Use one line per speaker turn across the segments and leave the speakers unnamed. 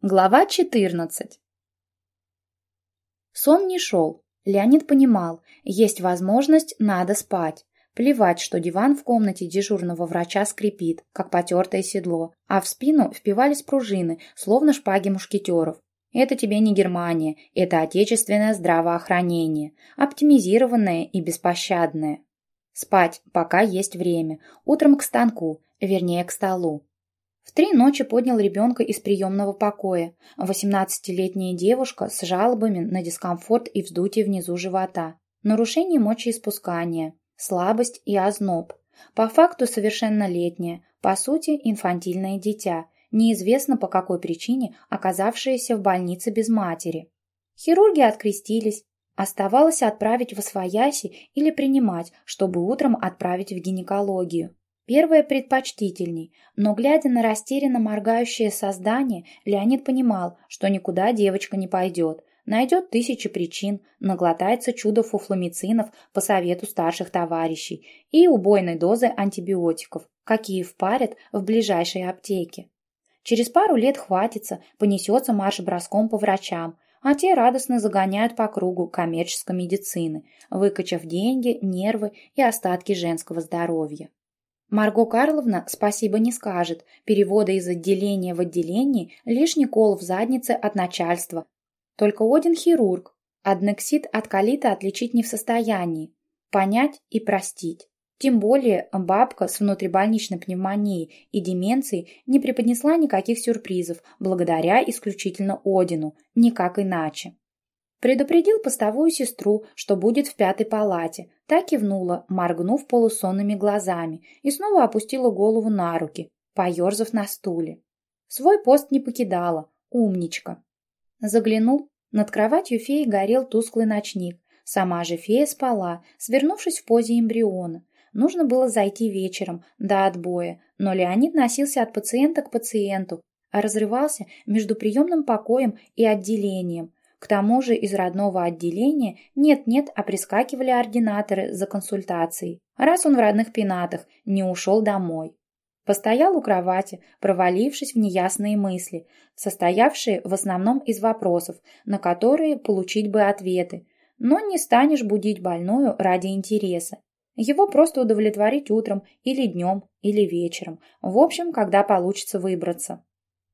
Глава 14 Сон не шел. Леонид понимал, есть возможность, надо спать. Плевать, что диван в комнате дежурного врача скрипит, как потертое седло, а в спину впивались пружины, словно шпаги мушкетеров. Это тебе не Германия, это отечественное здравоохранение, оптимизированное и беспощадное. Спать, пока есть время, утром к станку, вернее к столу. В три ночи поднял ребенка из приемного покоя. Восемнадцатилетняя девушка с жалобами на дискомфорт и вздутие внизу живота. Нарушение мочеиспускания, слабость и озноб. По факту совершеннолетняя, по сути инфантильное дитя, неизвестно по какой причине оказавшееся в больнице без матери. Хирурги открестились, оставалось отправить в освояси или принимать, чтобы утром отправить в гинекологию. Первое предпочтительней, но, глядя на растерянно моргающее создание, Леонид понимал, что никуда девочка не пойдет, найдет тысячи причин, наглотается чудо фуфломицинов по совету старших товарищей и убойной дозы антибиотиков, какие впарят в ближайшей аптеке. Через пару лет хватится, понесется марш-броском по врачам, а те радостно загоняют по кругу коммерческой медицины, выкачав деньги, нервы и остатки женского здоровья. Марго Карловна спасибо не скажет, перевода из отделения в отделение – лишний кол в заднице от начальства. Только Один хирург, аднексид от колита отличить не в состоянии, понять и простить. Тем более бабка с внутрибольничной пневмонией и деменцией не преподнесла никаких сюрпризов благодаря исключительно Одину, никак иначе. Предупредил постовую сестру, что будет в пятой палате. Так кивнула, моргнув полусонными глазами, и снова опустила голову на руки, поерзав на стуле. Свой пост не покидала, умничка. Заглянул, над кроватью феи горел тусклый ночник. Сама же фея спала, свернувшись в позе эмбриона. Нужно было зайти вечером, до отбоя, но Леонид носился от пациента к пациенту, а разрывался между приемным покоем и отделением, к тому же из родного отделения нет-нет, а прискакивали ординаторы за консультацией, раз он в родных пенатах не ушел домой. Постоял у кровати, провалившись в неясные мысли, состоявшие в основном из вопросов, на которые получить бы ответы, но не станешь будить больную ради интереса. Его просто удовлетворить утром или днем, или вечером, в общем, когда получится выбраться.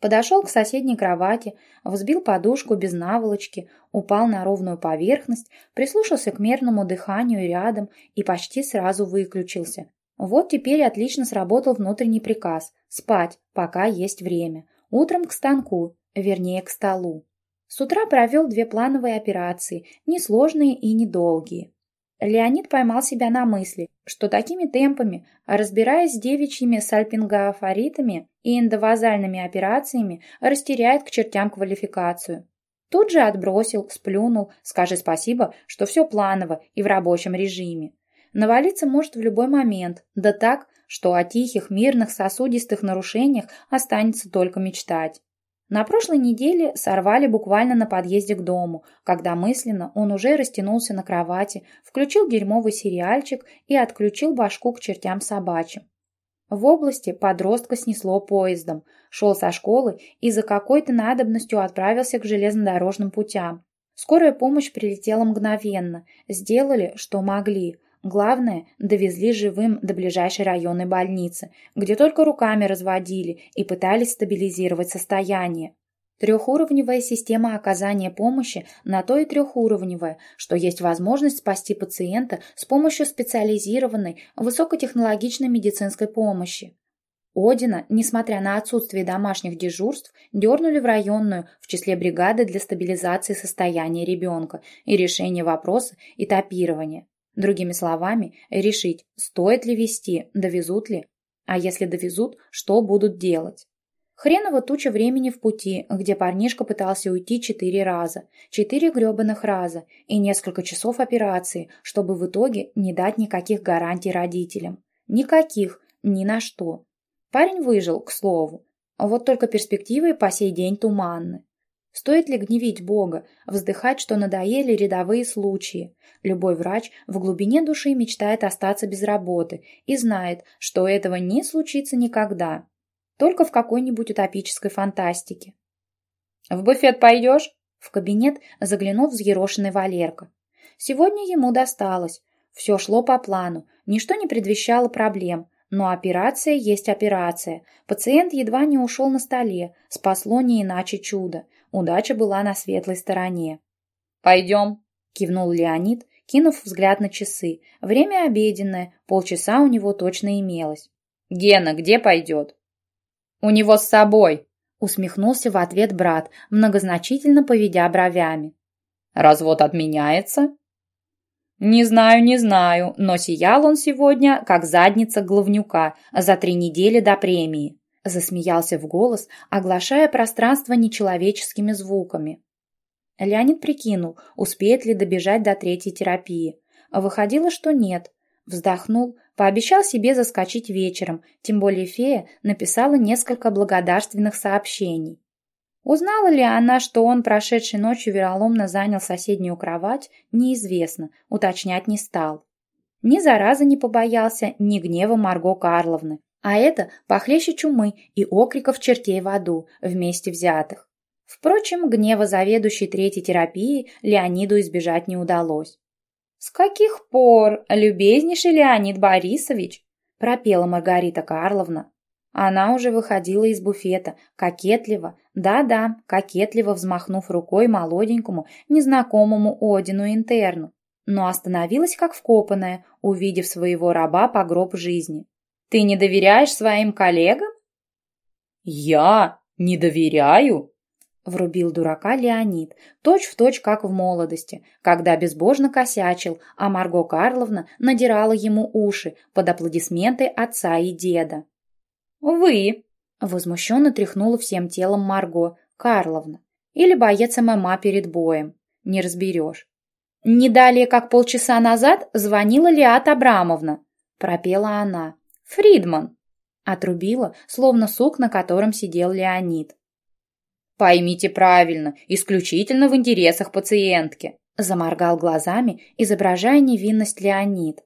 Подошел к соседней кровати, взбил подушку без наволочки, упал на ровную поверхность, прислушался к мерному дыханию рядом и почти сразу выключился. Вот теперь отлично сработал внутренний приказ – спать, пока есть время. Утром к станку, вернее к столу. С утра провел две плановые операции, несложные и недолгие. Леонид поймал себя на мысли, что такими темпами, разбираясь с девичьими сальпингофоритами и эндовазальными операциями, растеряет к чертям квалификацию. Тут же отбросил, сплюнул, скажи спасибо, что все планово и в рабочем режиме. Навалиться может в любой момент, да так, что о тихих, мирных, сосудистых нарушениях останется только мечтать. На прошлой неделе сорвали буквально на подъезде к дому, когда мысленно он уже растянулся на кровати, включил дерьмовый сериальчик и отключил башку к чертям собачьим. В области подростка снесло поездом, шел со школы и за какой-то надобностью отправился к железнодорожным путям. Скорая помощь прилетела мгновенно, сделали, что могли, Главное, довезли живым до ближайшей районной больницы, где только руками разводили и пытались стабилизировать состояние. Трехуровневая система оказания помощи на то и трехуровневая, что есть возможность спасти пациента с помощью специализированной высокотехнологичной медицинской помощи. Одина, несмотря на отсутствие домашних дежурств, дернули в районную в числе бригады для стабилизации состояния ребенка и решения вопроса этапирования. Другими словами, решить, стоит ли вести, довезут ли, а если довезут, что будут делать. Хреново туча времени в пути, где парнишка пытался уйти четыре раза, четыре гребаных раза и несколько часов операции, чтобы в итоге не дать никаких гарантий родителям. Никаких, ни на что. Парень выжил, к слову. Вот только перспективы по сей день туманны. Стоит ли гневить Бога, вздыхать, что надоели рядовые случаи? Любой врач в глубине души мечтает остаться без работы и знает, что этого не случится никогда. Только в какой-нибудь утопической фантастике. В буфет пойдешь? В кабинет заглянул взъерошенный Валерка. Сегодня ему досталось. Все шло по плану, ничто не предвещало проблем. Но операция есть операция. Пациент едва не ушел на столе. Спасло не иначе чудо. Удача была на светлой стороне. «Пойдем», — кивнул Леонид, кинув взгляд на часы. Время обеденное, полчаса у него точно имелось. «Гена где пойдет?» «У него с собой», — усмехнулся в ответ брат, многозначительно поведя бровями. «Развод отменяется?» «Не знаю, не знаю, но сиял он сегодня, как задница главнюка, за три недели до премии», засмеялся в голос, оглашая пространство нечеловеческими звуками. Леонид прикинул, успеет ли добежать до третьей терапии. Выходило, что нет. Вздохнул, пообещал себе заскочить вечером, тем более фея написала несколько благодарственных сообщений. Узнала ли она, что он прошедшей ночью вероломно занял соседнюю кровать, неизвестно, уточнять не стал. Ни заразы не побоялся, ни гнева Марго Карловны, а это похлеще чумы и окриков чертей в аду, вместе взятых. Впрочем, гнева заведующей третьей терапии Леониду избежать не удалось. «С каких пор, любезнейший Леонид Борисович?» пропела Маргарита Карловна, она уже выходила из буфета, кокетливо, да-да, кокетливо взмахнув рукой молоденькому, незнакомому Одину-интерну, но остановилась как вкопанная, увидев своего раба по гроб жизни. «Ты не доверяешь своим коллегам?» «Я не доверяю?» Врубил дурака Леонид, точь-в-точь, точь, как в молодости, когда безбожно косячил, а Марго Карловна надирала ему уши под аплодисменты отца и деда. «Вы!» — возмущенно тряхнула всем телом Марго Карловна. Или боец ММА перед боем. Не разберешь. «Не далее, как полчаса назад, звонила Лиат Абрамовна», — пропела она. «Фридман!» — отрубила, словно сук, на котором сидел Леонид. «Поймите правильно, исключительно в интересах пациентки», — заморгал глазами, изображая невинность Леонид.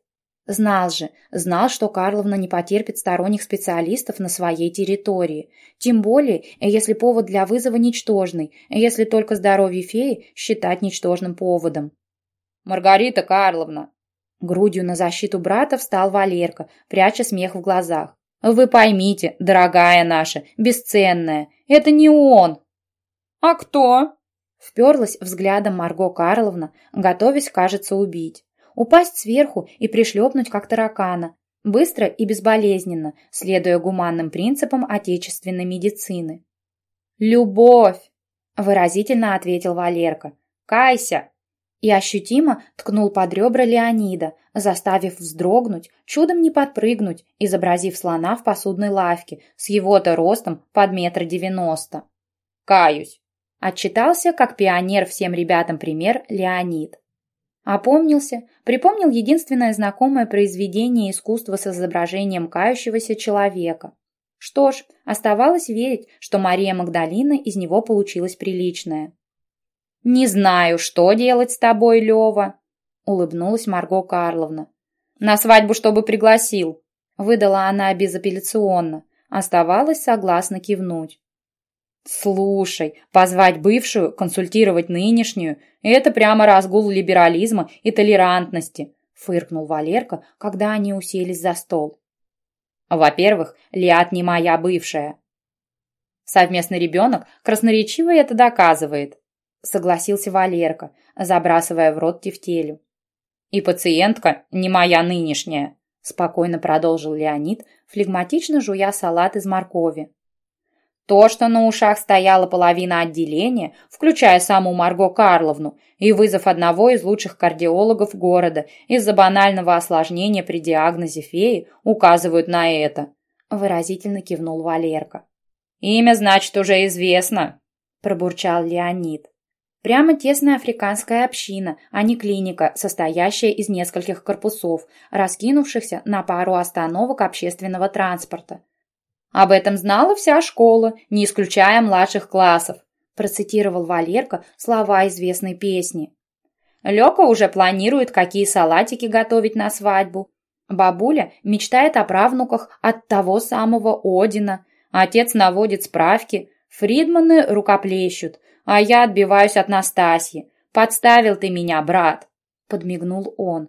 Знал же, знал, что Карловна не потерпит сторонних специалистов на своей территории. Тем более, если повод для вызова ничтожный, если только здоровье феи считать ничтожным поводом. «Маргарита Карловна!» Грудью на защиту брата встал Валерка, пряча смех в глазах. «Вы поймите, дорогая наша, бесценная, это не он!» «А кто?» Вперлась взглядом Марго Карловна, готовясь, кажется, убить упасть сверху и пришлепнуть как таракана, быстро и безболезненно, следуя гуманным принципам отечественной медицины. «Любовь!» – выразительно ответил Валерка. «Кайся!» И ощутимо ткнул под ребра Леонида, заставив вздрогнуть, чудом не подпрыгнуть, изобразив слона в посудной лавке с его-то ростом под метр девяносто. «Каюсь!» – отчитался, как пионер всем ребятам пример Леонид. Опомнился, припомнил единственное знакомое произведение искусства с изображением кающегося человека. Что ж, оставалось верить, что Мария Магдалина из него получилась приличная. «Не знаю, что делать с тобой, Лева», — улыбнулась Марго Карловна. «На свадьбу, чтобы пригласил», — выдала она безапелляционно. Оставалось согласно кивнуть. Слушай, позвать бывшую, консультировать нынешнюю – это прямо разгул либерализма и толерантности, фыркнул Валерка, когда они уселись за стол. Во-первых, Лиат не моя бывшая. Совместный ребенок красноречиво это доказывает, согласился Валерка, забрасывая в рот тефтелю. И пациентка не моя нынешняя, спокойно продолжил Леонид, флегматично жуя салат из моркови. То, что на ушах стояла половина отделения, включая саму Марго Карловну, и вызов одного из лучших кардиологов города из-за банального осложнения при диагнозе феи, указывают на это. Выразительно кивнул Валерка. «Имя, значит, уже известно», – пробурчал Леонид. Прямо тесная африканская община, а не клиника, состоящая из нескольких корпусов, раскинувшихся на пару остановок общественного транспорта. Об этом знала вся школа, не исключая младших классов, процитировал Валерка слова известной песни. Лёка уже планирует, какие салатики готовить на свадьбу. Бабуля мечтает о правнуках от того самого Одина. Отец наводит справки. Фридманы рукоплещут, а я отбиваюсь от Настасьи. Подставил ты меня, брат!» Подмигнул он.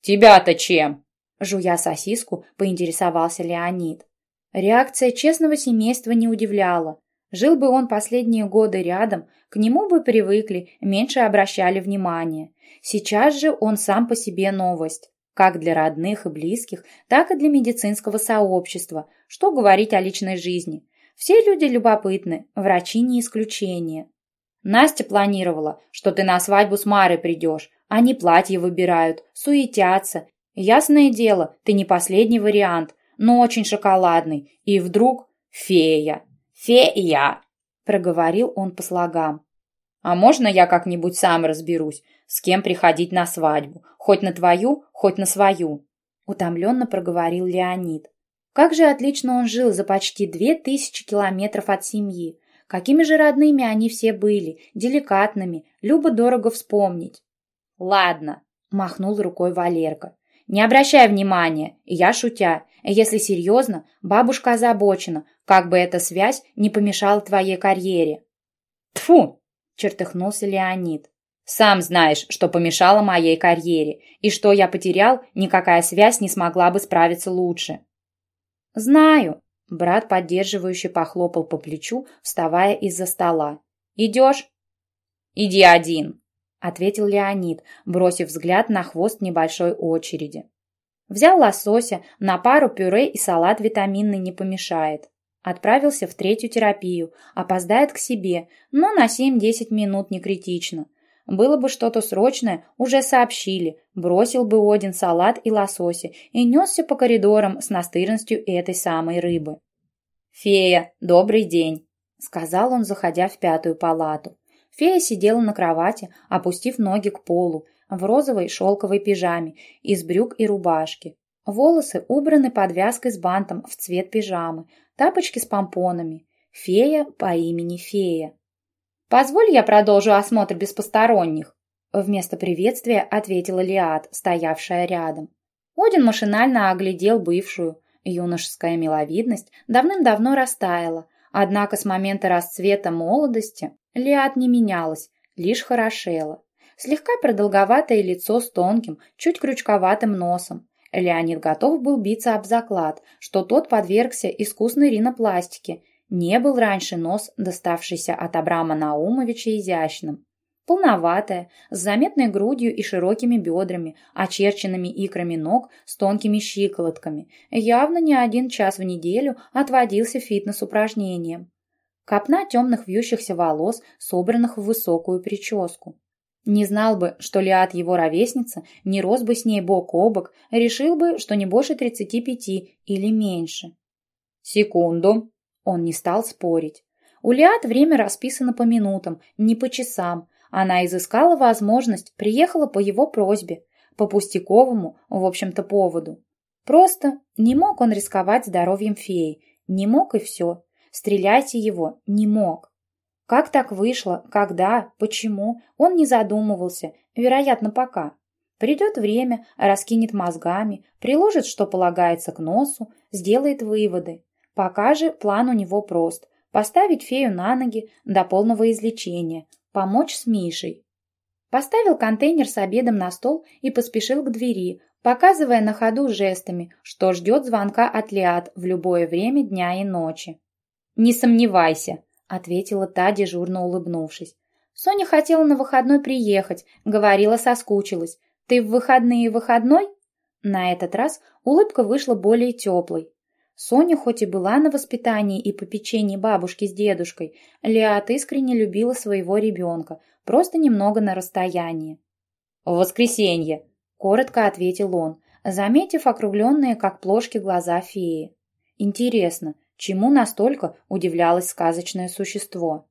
«Тебя-то чем?» Жуя сосиску, поинтересовался Леонид. Реакция честного семейства не удивляла. Жил бы он последние годы рядом, к нему бы привыкли, меньше обращали внимания. Сейчас же он сам по себе новость, как для родных и близких, так и для медицинского сообщества. Что говорить о личной жизни? Все люди любопытны, врачи не исключение. Настя планировала, что ты на свадьбу с Марой придешь. Они платье выбирают, суетятся. Ясное дело, ты не последний вариант, но очень шоколадный. И вдруг фея. Фея, проговорил он по слогам. А можно я как-нибудь сам разберусь, с кем приходить на свадьбу? Хоть на твою, хоть на свою. Утомленно проговорил Леонид. Как же отлично он жил за почти две тысячи километров от семьи. Какими же родными они все были, деликатными, любо-дорого вспомнить. «Ладно», — махнул рукой Валерка. «Не обращай внимания, я шутя. Если серьезно, бабушка озабочена, как бы эта связь не помешала твоей карьере». Тфу! чертыхнулся Леонид. «Сам знаешь, что помешало моей карьере, и что я потерял, никакая связь не смогла бы справиться лучше. «Знаю», — брат поддерживающе похлопал по плечу, вставая из-за стола. «Идешь?» «Иди один», — ответил Леонид, бросив взгляд на хвост небольшой очереди. Взял лосося, на пару пюре и салат витаминный не помешает. Отправился в третью терапию, опоздает к себе, но на 7-10 минут не критично. Было бы что-то срочное, уже сообщили. Бросил бы Один салат и лосося и несся по коридорам с настырностью этой самой рыбы. «Фея, добрый день», — сказал он, заходя в пятую палату. Фея сидела на кровати, опустив ноги к полу, в розовой шелковой пижаме, из брюк и рубашки. Волосы убраны подвязкой с бантом в цвет пижамы, тапочки с помпонами. Фея по имени Фея. «Позволь я продолжу осмотр без посторонних», вместо приветствия ответила Лиад, стоявшая рядом. Один машинально оглядел бывшую. Юношеская миловидность давным-давно растаяла, однако с момента расцвета молодости Лиад не менялась, лишь хорошела. Слегка продолговатое лицо с тонким, чуть крючковатым носом. Леонид готов был биться об заклад, что тот подвергся искусной ринопластике не был раньше нос, доставшийся от Абрама Наумовича, изящным. Полноватая, с заметной грудью и широкими бедрами, очерченными икрами ног с тонкими щиколотками, явно не один час в неделю отводился фитнес-упражнениям. Копна темных вьющихся волос, собранных в высокую прическу. Не знал бы, что Лиад его ровесница, не рос бы с ней бок о бок, решил бы, что не больше тридцати пяти или меньше. «Секунду», он не стал спорить. У Лиад время расписано по минутам, не по часам. Она изыскала возможность, приехала по его просьбе, по пустяковому, в общем-то, поводу. Просто не мог он рисковать здоровьем феи. Не мог и все. Стреляйте его, не мог. Как так вышло, когда, почему, он не задумывался, вероятно, пока. Придет время, раскинет мозгами, приложит, что полагается к носу, сделает выводы. Пока же план у него прост – поставить фею на ноги до полного излечения, помочь с Мишей. Поставил контейнер с обедом на стол и поспешил к двери, показывая на ходу жестами, что ждет звонка от Лиад в любое время дня и ночи. «Не сомневайся», — ответила та, дежурно улыбнувшись. «Соня хотела на выходной приехать, говорила, соскучилась. Ты в выходные выходной?» На этот раз улыбка вышла более теплой, Соня хоть и была на воспитании и попечении бабушки с дедушкой, Лиат искренне любила своего ребенка, просто немного на расстоянии. «В воскресенье», — коротко ответил он, заметив округленные, как плошки, глаза феи. «Интересно, чему настолько удивлялось сказочное существо?»